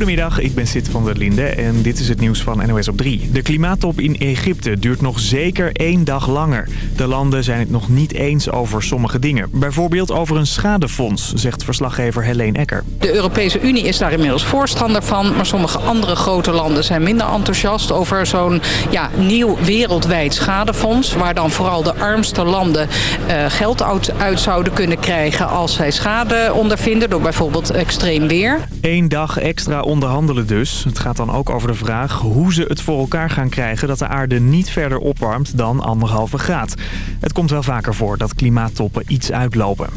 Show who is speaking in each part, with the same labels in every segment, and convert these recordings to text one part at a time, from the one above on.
Speaker 1: Goedemiddag, ik ben Sid van der Linde en dit is het nieuws van NOS op 3. De klimaattop in Egypte duurt nog zeker één dag langer. De landen zijn het nog niet eens over sommige dingen. Bijvoorbeeld over een schadefonds, zegt verslaggever Helene Ecker.
Speaker 2: De Europese Unie is daar inmiddels voorstander van... maar sommige andere grote landen zijn minder enthousiast... over zo'n ja, nieuw wereldwijd schadefonds... waar dan vooral de armste landen uh, geld uit, uit zouden kunnen krijgen... als zij schade ondervinden door bijvoorbeeld extreem weer.
Speaker 1: Eén dag extra onderhandelen dus. Het gaat dan ook over de vraag hoe ze het voor elkaar gaan krijgen... dat de aarde niet verder opwarmt dan anderhalve graad. Het komt wel vaker voor dat klimaattoppen iets uitlopen.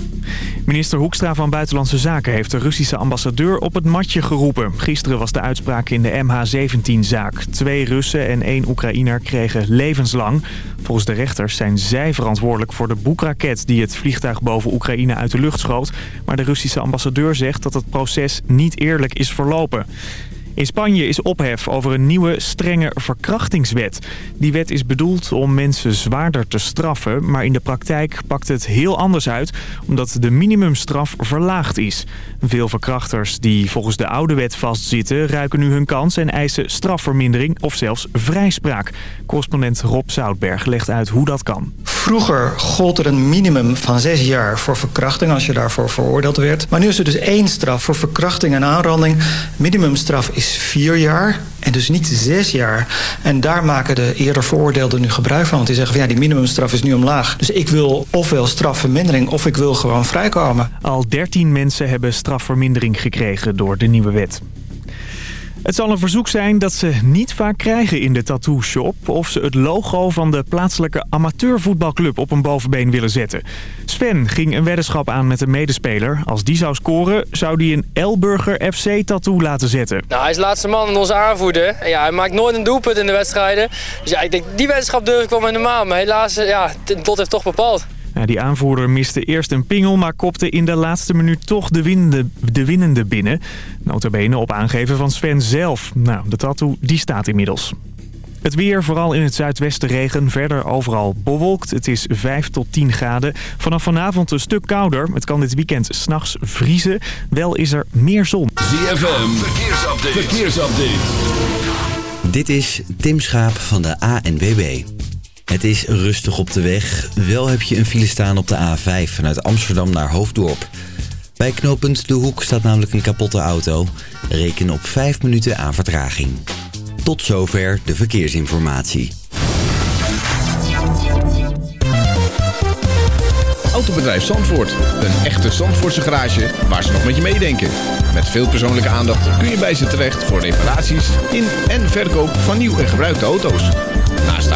Speaker 1: Minister Hoekstra van Buitenlandse Zaken heeft de Russische ambassadeur op het matje geroepen. Gisteren was de uitspraak in de MH17-zaak. Twee Russen en één Oekraïner kregen levenslang. Volgens de rechters zijn zij verantwoordelijk voor de boekraket... die het vliegtuig boven Oekraïne uit de lucht schoot. Maar de Russische ambassadeur zegt dat het proces niet eerlijk is verlopen. Uh, In Spanje is ophef over een nieuwe strenge verkrachtingswet. Die wet is bedoeld om mensen zwaarder te straffen... maar in de praktijk pakt het heel anders uit... omdat de minimumstraf verlaagd is. Veel verkrachters die volgens de oude wet vastzitten... ruiken nu hun kans en eisen strafvermindering of zelfs vrijspraak. Correspondent Rob Zoutberg legt uit hoe dat kan.
Speaker 3: Vroeger gold er een minimum van zes jaar voor verkrachting... als je daarvoor veroordeeld werd. Maar nu is er dus één straf voor verkrachting en aanranding. Minimumstraf is vier jaar en dus niet zes jaar. En daar maken de eerder veroordeelden nu gebruik van. Want die zeggen van ja, die minimumstraf is nu omlaag. Dus ik wil ofwel strafvermindering of ik wil gewoon vrijkomen.
Speaker 1: Al 13 mensen hebben strafvermindering gekregen door de nieuwe wet. Het zal een verzoek zijn dat ze niet vaak krijgen in de tattoo shop... of ze het logo van de plaatselijke amateurvoetbalclub op een bovenbeen willen zetten. Sven ging een weddenschap aan met een medespeler. Als die zou scoren, zou die een Elburger FC-tattoo laten zetten.
Speaker 4: Nou, hij is laatste man in onze aanvoerder. Ja, hij maakt nooit een doelpunt in de wedstrijden. Dus ja, ik denk, die weddenschap durf ik wel met normaal. Maar helaas, ja, tot heeft toch bepaald.
Speaker 1: Ja, die aanvoerder miste eerst een pingel, maar kopte in de laatste minuut toch de winnende, de winnende binnen. Notabene op aangeven van Sven zelf. Nou, de tattoo die staat inmiddels. Het weer, vooral in het zuidwesten regen, verder overal bewolkt. Het is 5 tot 10 graden. Vanaf vanavond een stuk kouder. Het kan dit weekend s'nachts vriezen. Wel is er meer zon.
Speaker 5: ZFM, verkeersupdate. verkeersupdate.
Speaker 6: Dit is Tim Schaap van de ANWB. Het is rustig op de weg. Wel heb je een file staan op de A5 vanuit Amsterdam naar Hoofddorp. Bij knooppunt De Hoek staat namelijk een kapotte auto. Reken op 5 minuten aan vertraging. Tot zover de verkeersinformatie.
Speaker 7: Autobedrijf Zandvoort. Een echte Zandvoortse garage waar ze nog met je meedenken. Met veel persoonlijke aandacht kun je bij ze terecht voor reparaties in en verkoop van nieuw en gebruikte auto's.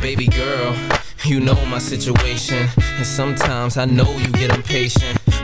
Speaker 8: Baby girl, you know my situation. And sometimes I know you get impatient.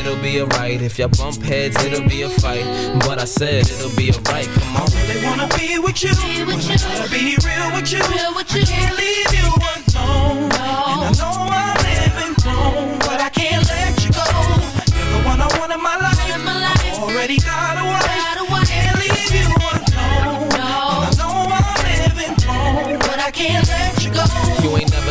Speaker 8: It'll be alright if y'all bump heads, it'll be a fight. But I said it'll be alright. Come on.
Speaker 9: I really wanna be with you. Be with you. Wanna be real with you. Real with you. I can't leave you alone. No. And I know I'm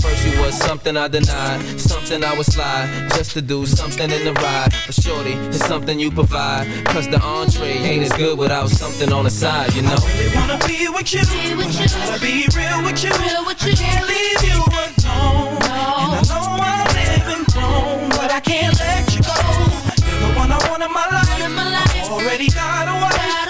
Speaker 8: At first you was something I denied, something I would slide just to do something in the ride. But shorty, it's something you provide. Cause the entree ain't as good without something on the side, you know.
Speaker 9: I really wanna be with you, be with you. I gotta be real with you. Real with you. I can't leave you alone. No. And I know I'm living wrong, but I can't let you go. You're the one I want in my life. In my life. Already got a wife. Got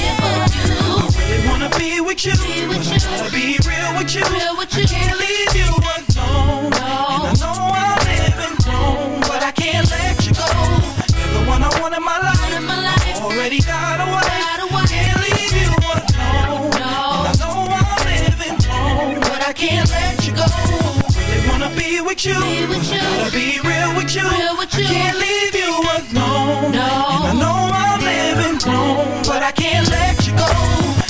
Speaker 9: wanna be with you, be with but you. I gotta be real with you. Real with you. I can't leave you alone. No. And I know I'm living wrong, but I can't let you go. You're the one I want in my life. In my life. Already got a wife. Got. Can't leave you alone. No. And I know I'm living wrong, but I can't let you go. Really wanna be with you, be with you. I gotta be real with you. Real with you. I can't leave you alone. No. And I know I'm living wrong, but I can't let you go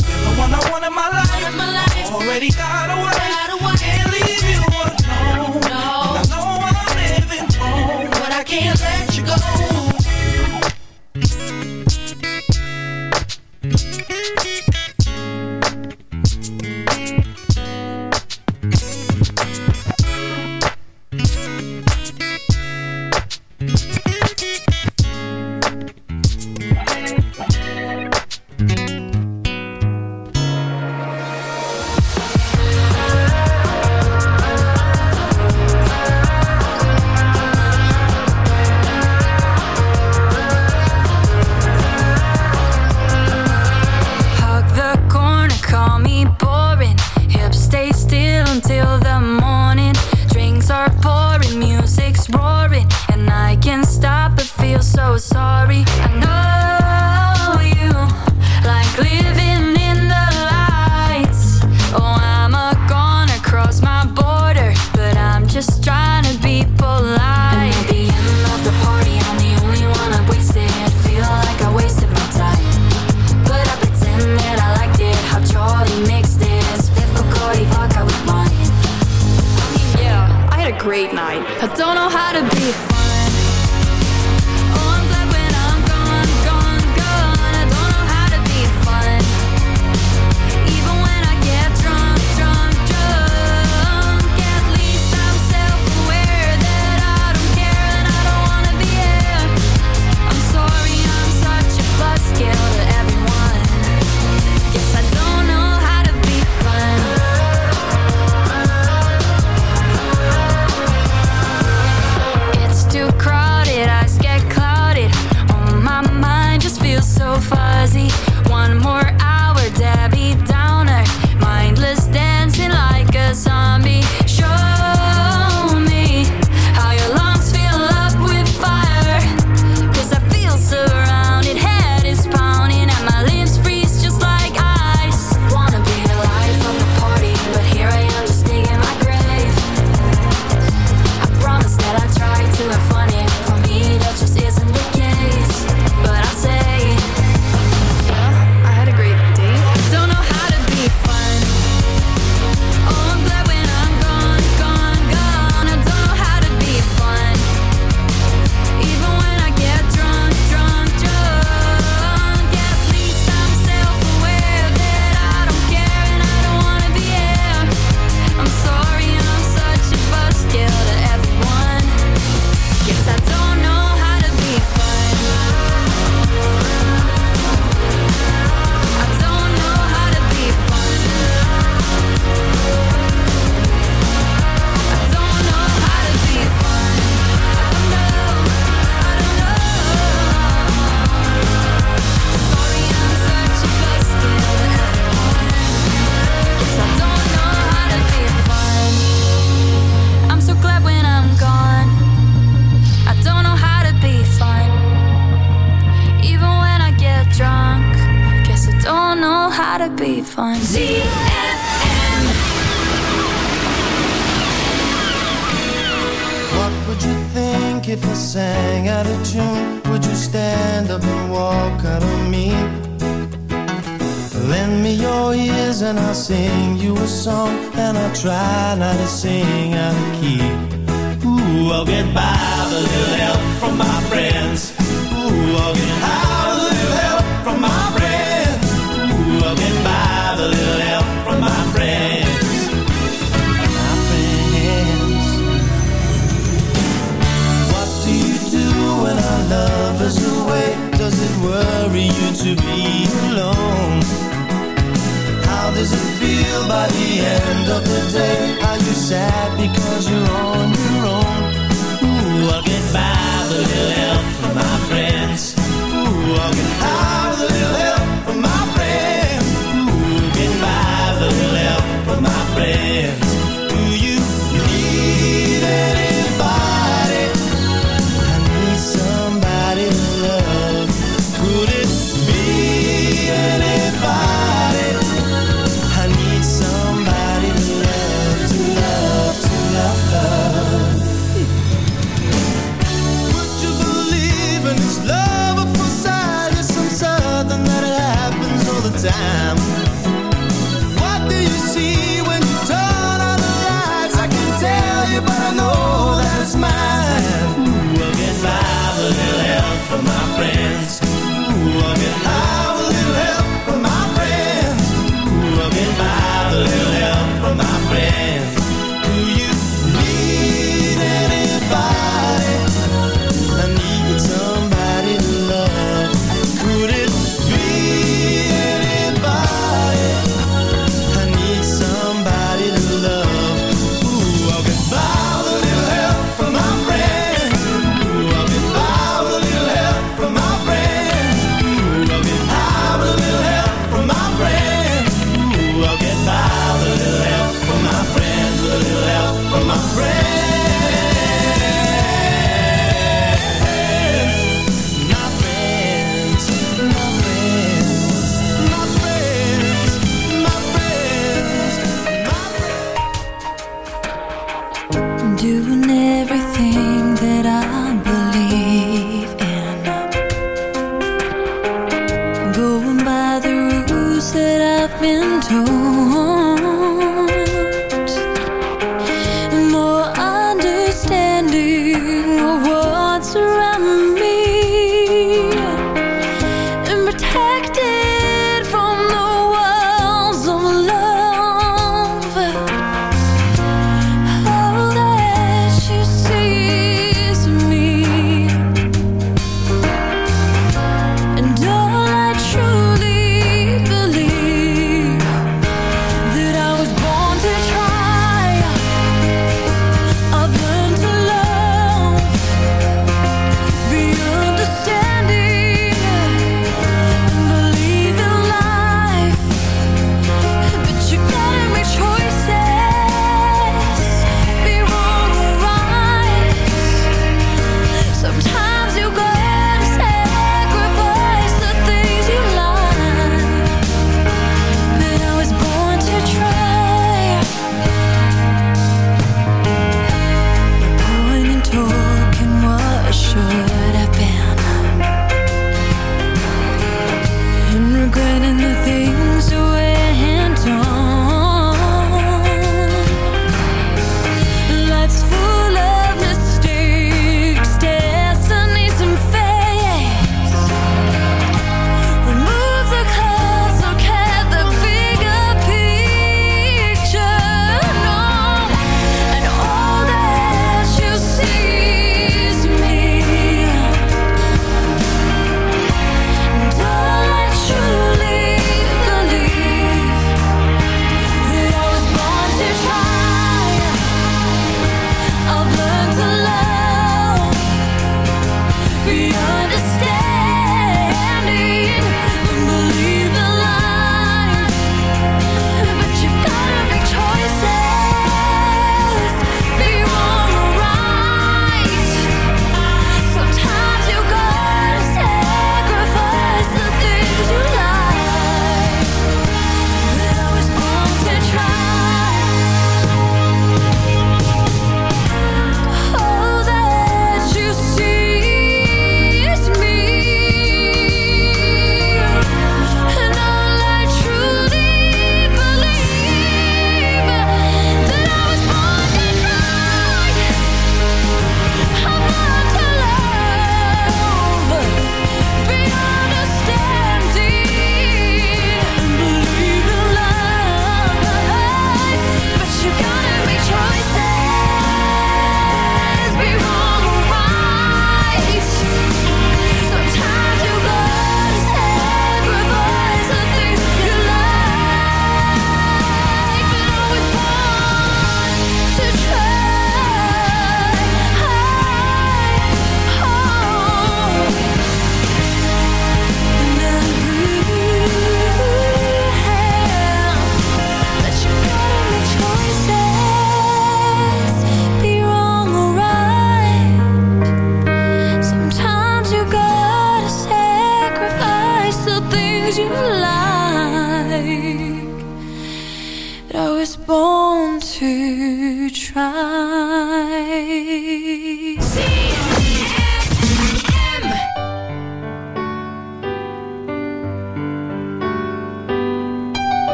Speaker 9: not one of my life. Already got a
Speaker 10: away.
Speaker 5: until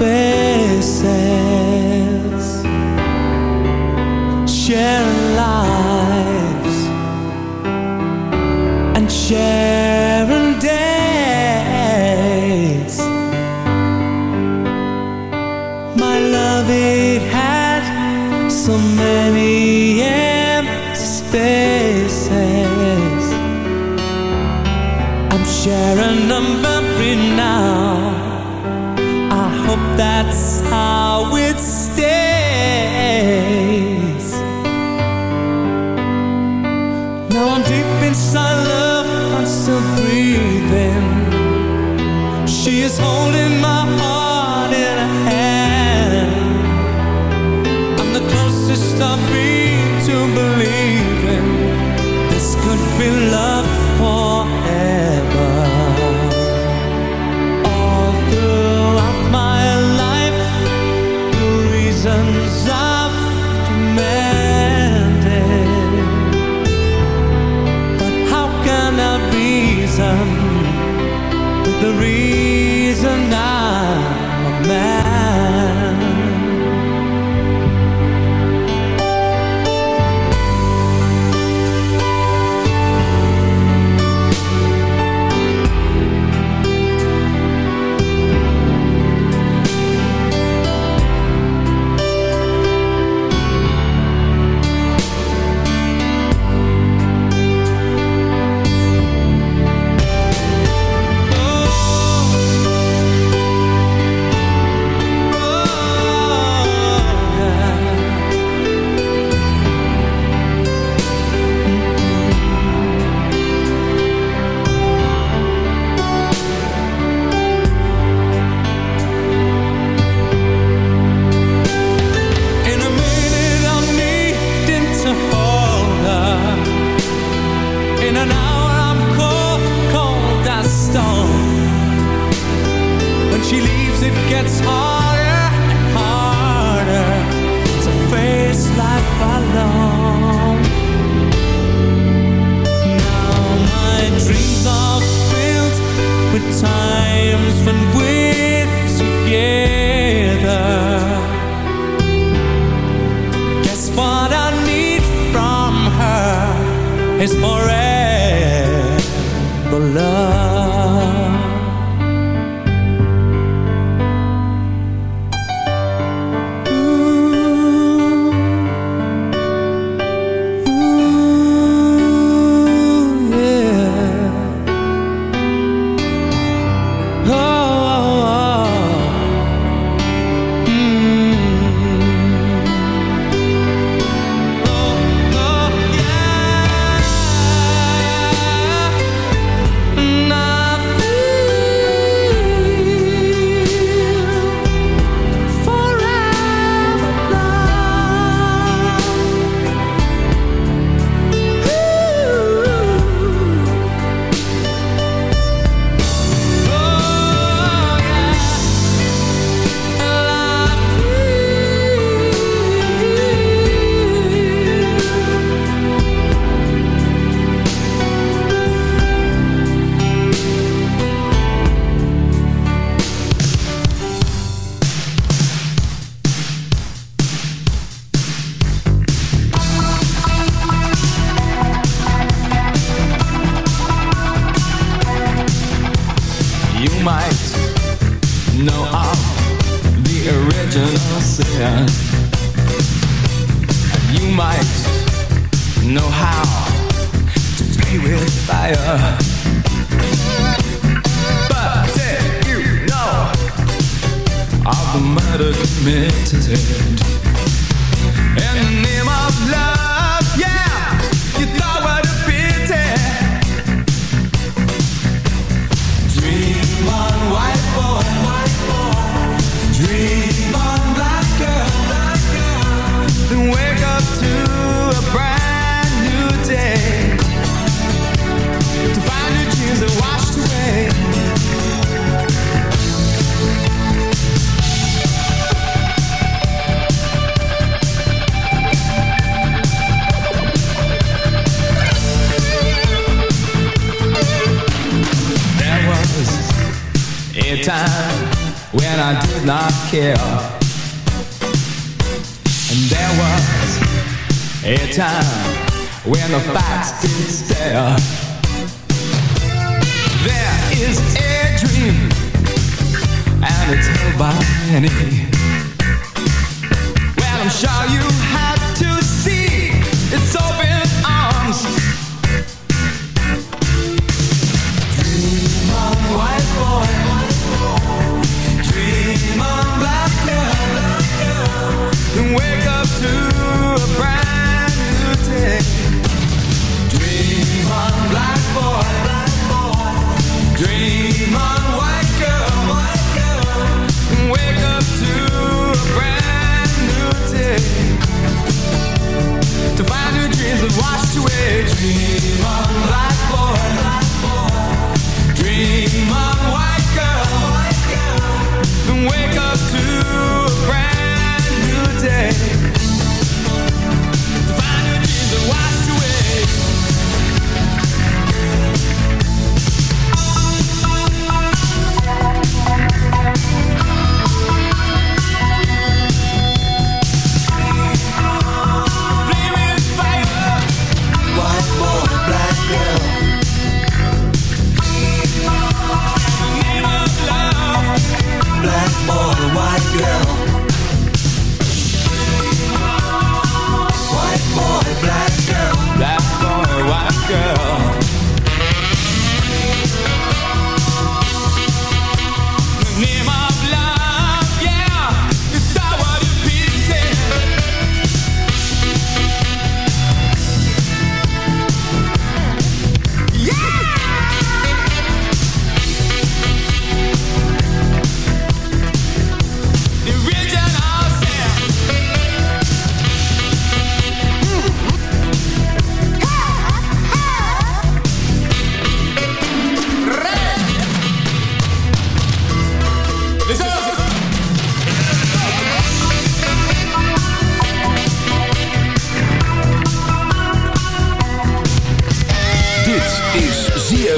Speaker 5: fail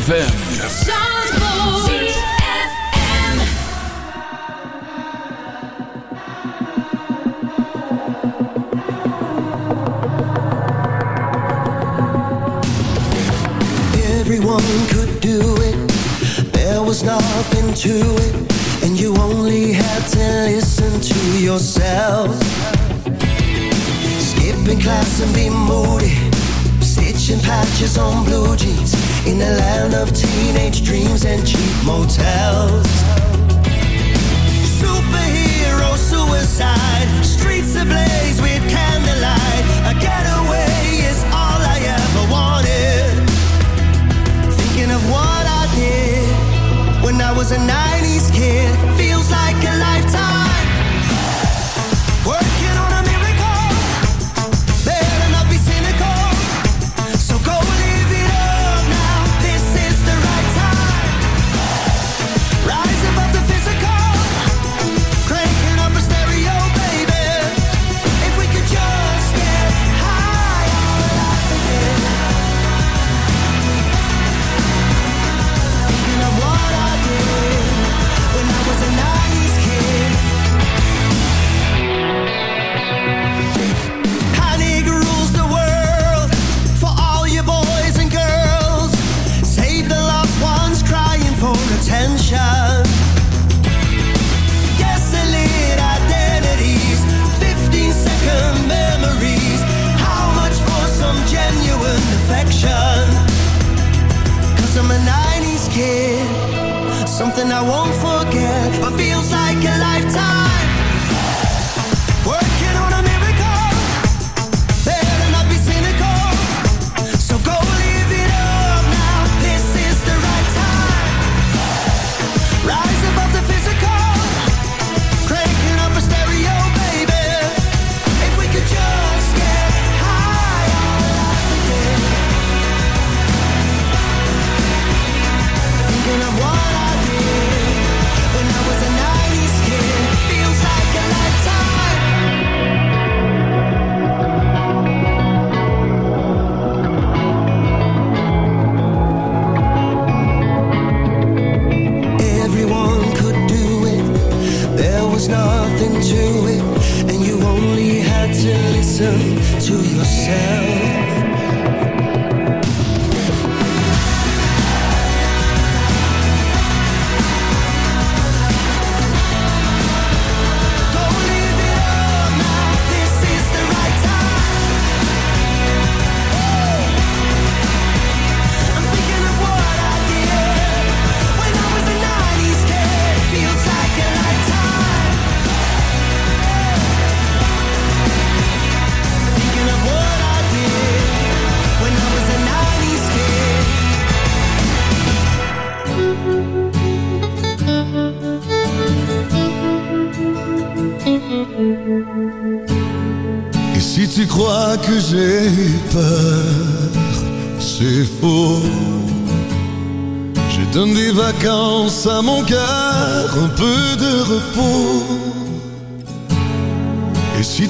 Speaker 5: ZFM.
Speaker 10: everyone could do it. There was nothing to it. And you only had to listen to yourself. Skipping class and be moody. Stitching patches on blue jeans in a land of teenage dreams and cheap motels. Superhero suicide, streets ablaze with candlelight. A getaway is all I ever wanted. Thinking of what I did when I was a 90s kid feels like a lifetime. Something I won't forget But feels like a lifetime. Working on a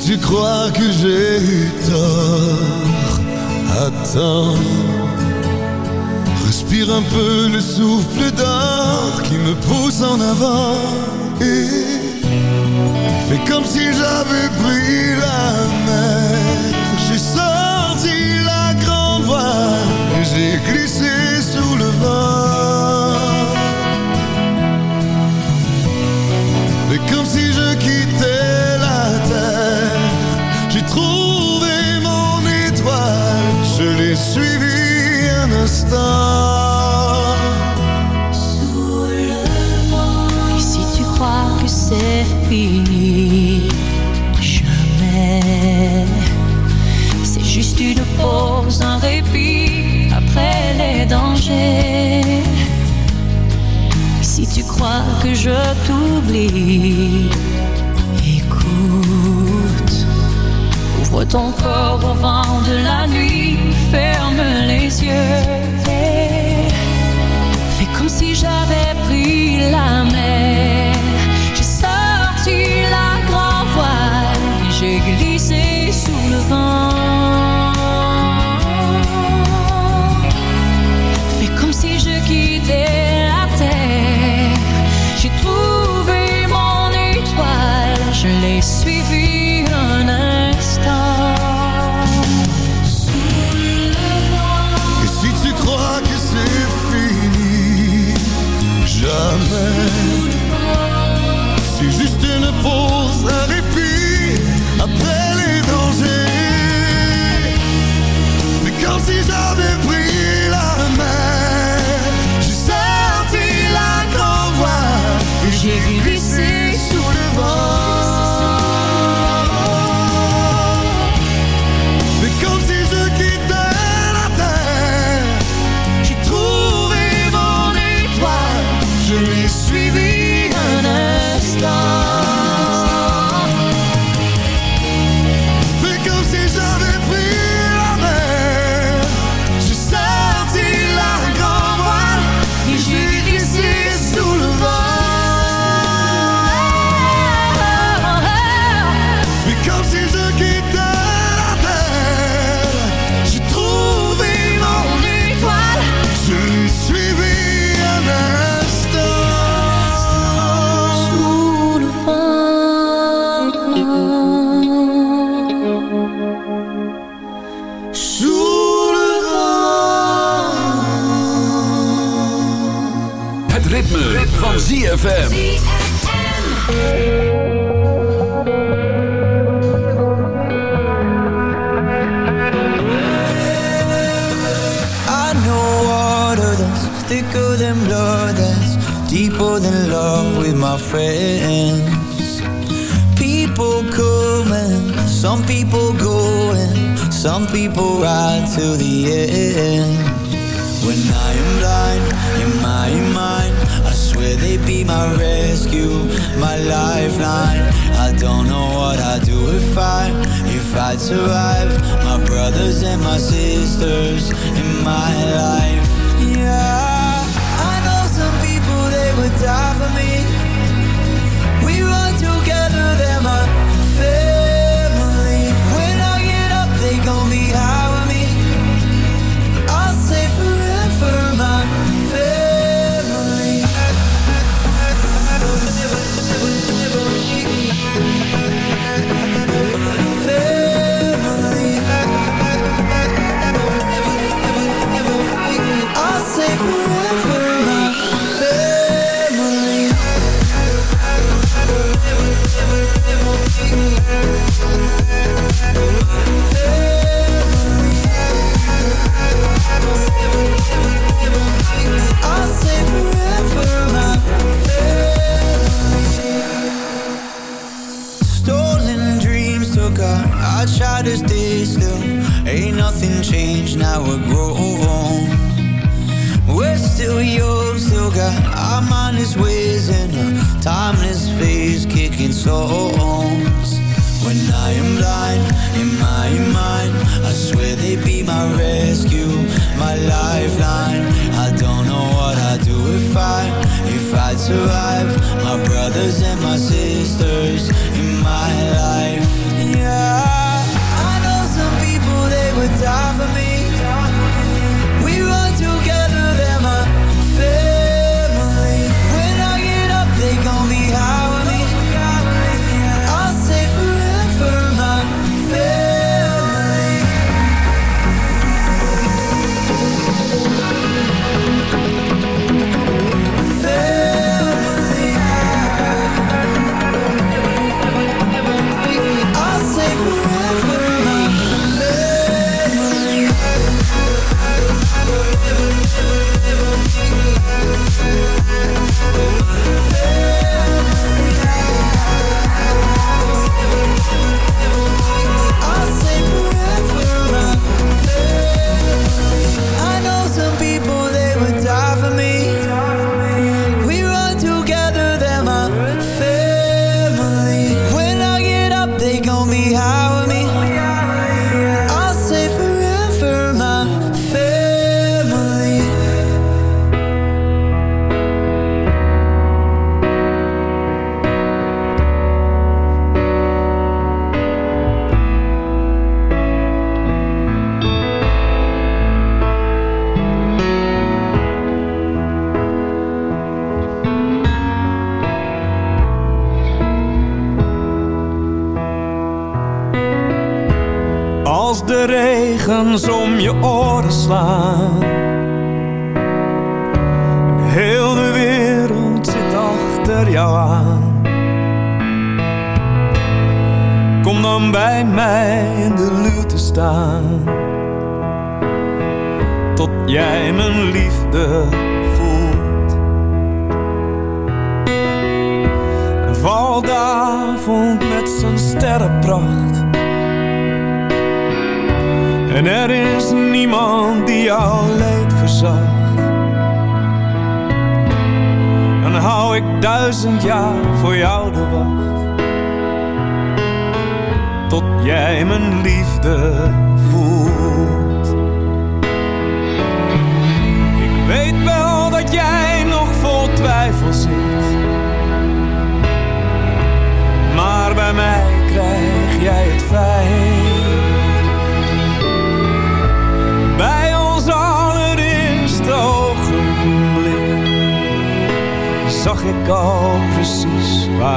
Speaker 11: tu crois que j'ai eu tort, attends. Respire un peu le souffle d'or qui me pousse en avant et fais comme si j'avais pris la mer. J'ai sorti la grande voile et j'ai glissé sous le vent.
Speaker 12: que je t'oublie. Écoute, ouvre ton corps au vent de la nuit, ferme les yeux. Et fais comme si j'avais pris la mer.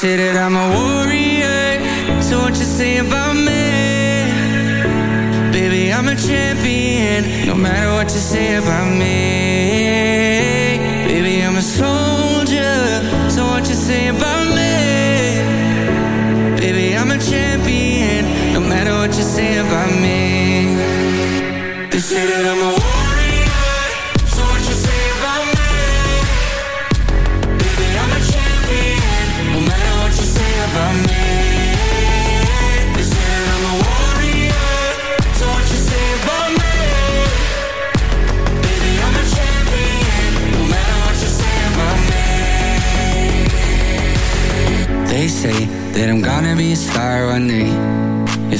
Speaker 13: Say that I'm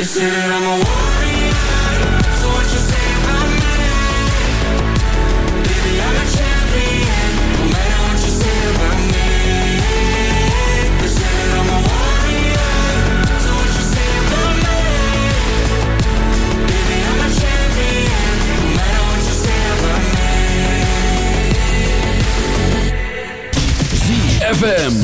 Speaker 13: This is I'm a
Speaker 9: ZFM.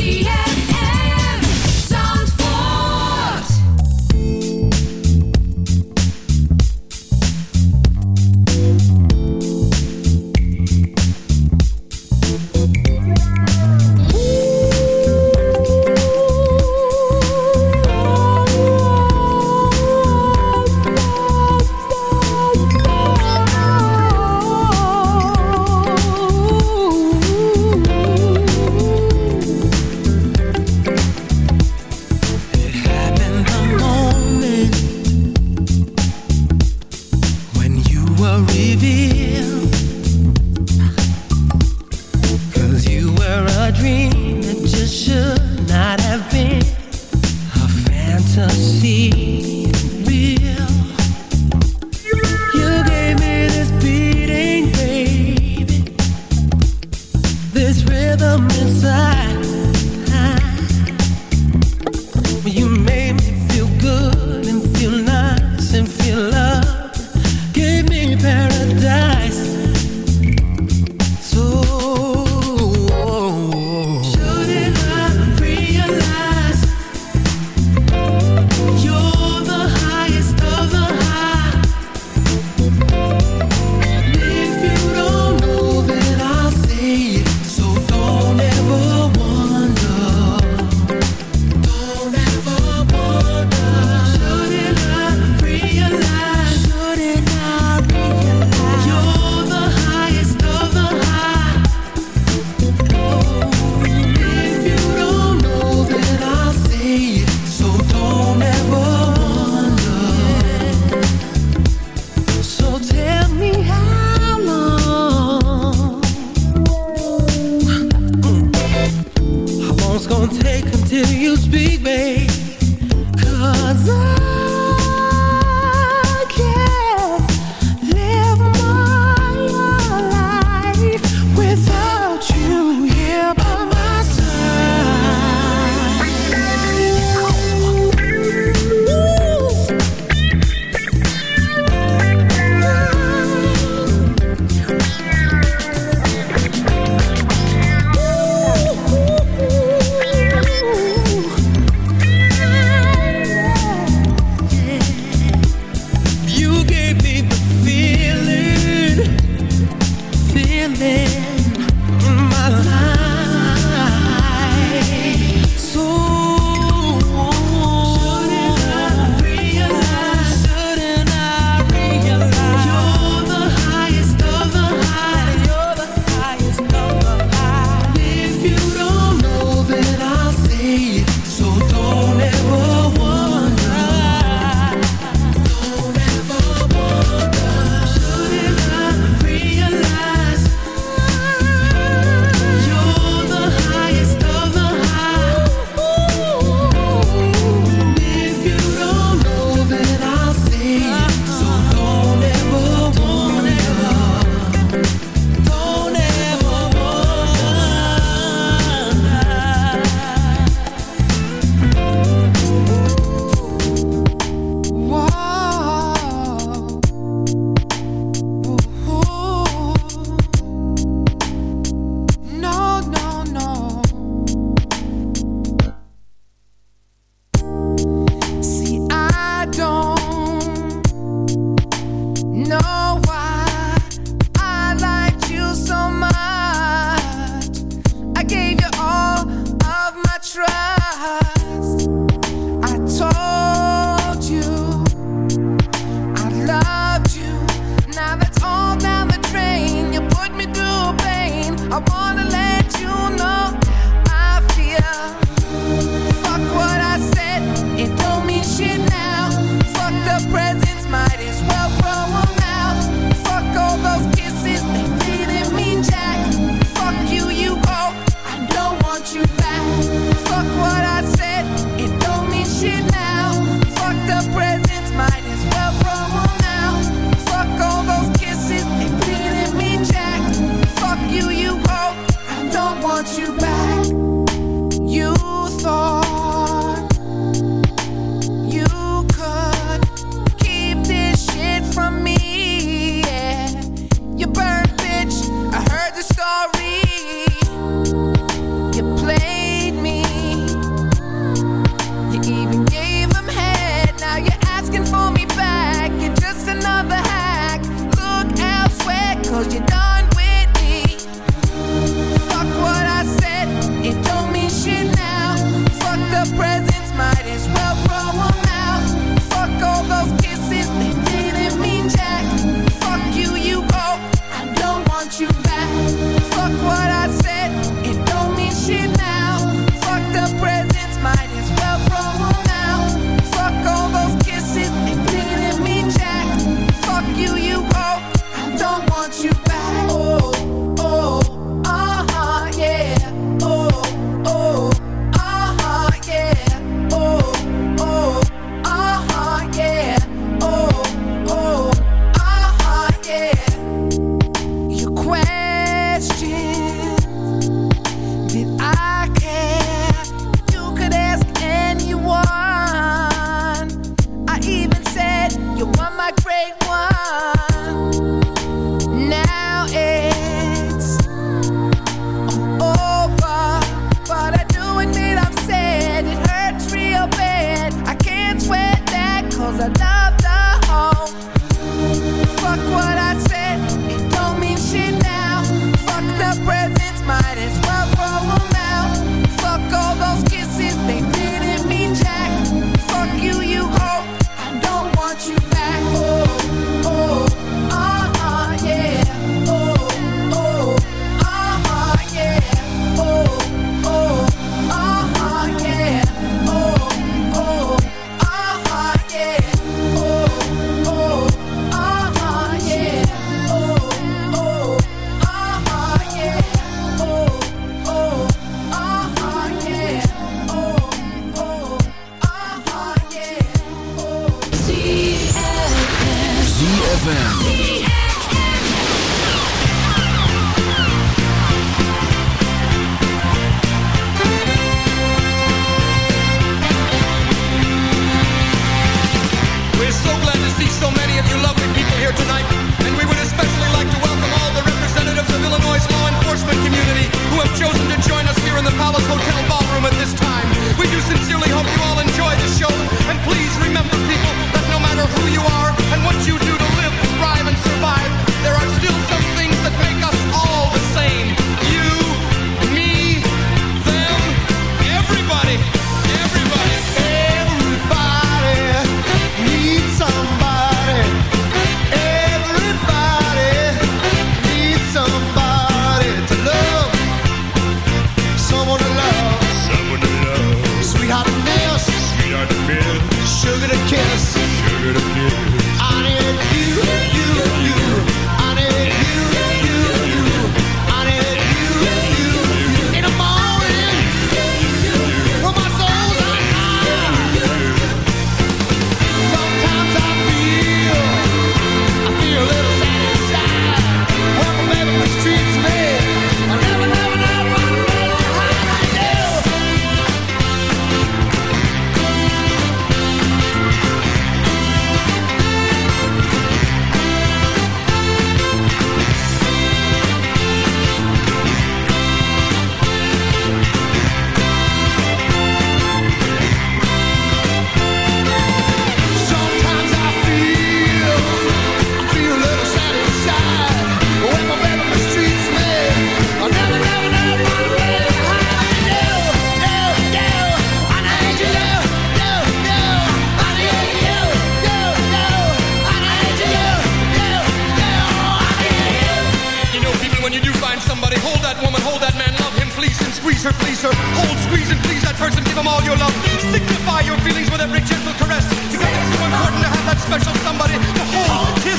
Speaker 14: hold that man, love him, please him, squeeze her, please her. Hold, squeeze and please that person, give him all your love. Signify your feelings with every gentle caress. Because it's so important to have that special somebody to hold, kiss,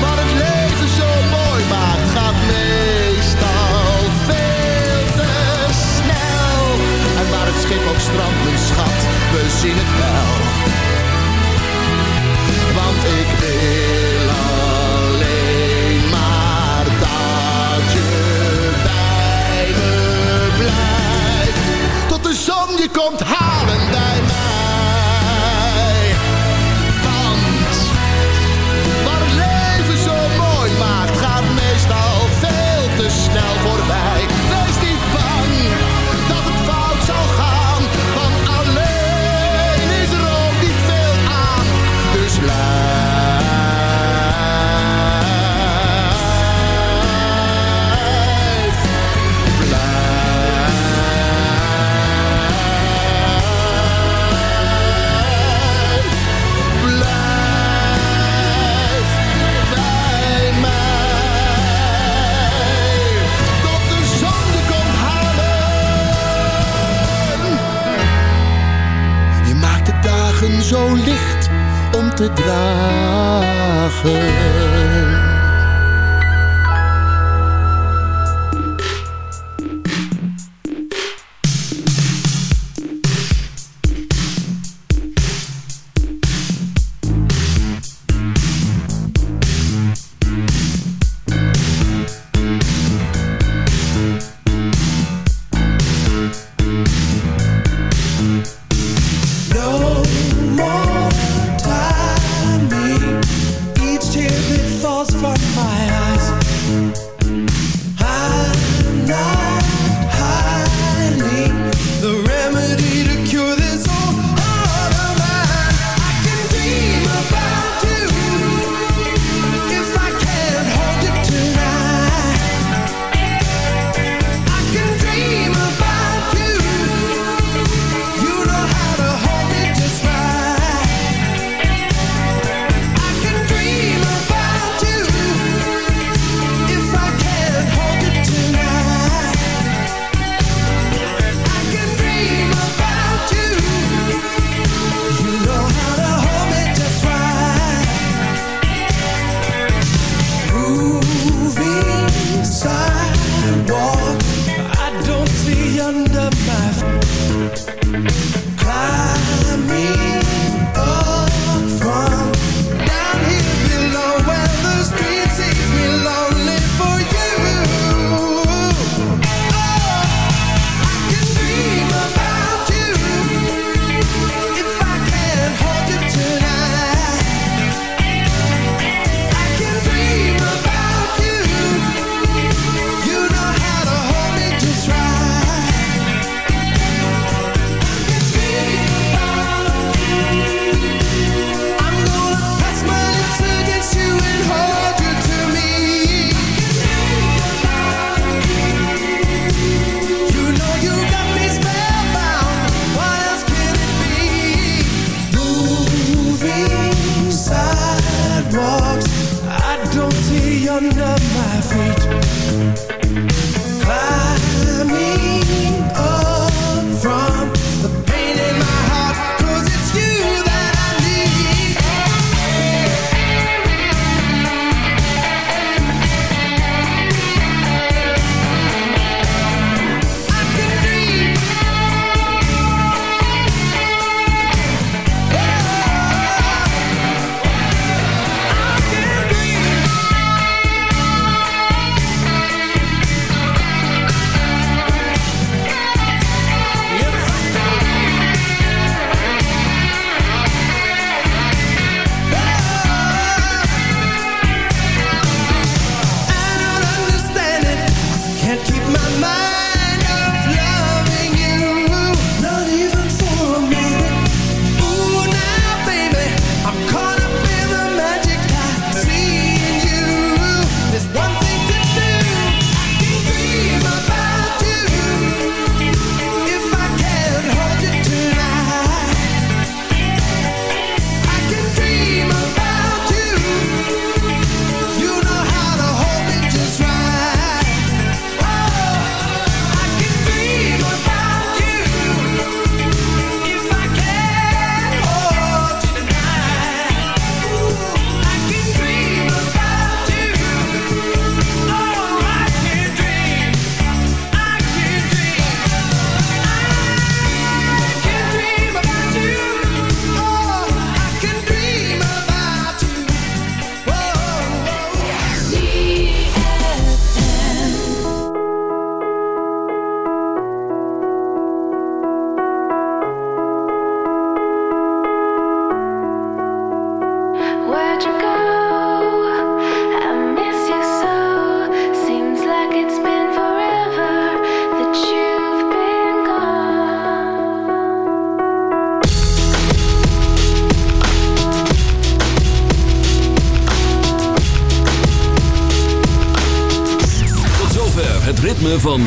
Speaker 15: Maar het leven zo mooi, maar gaat meestal veel te snel. En waar het schip op stranden schat, we zien het wel. Want ik wil alleen maar dat je bij. Tot de zon je komt, halen
Speaker 16: daar.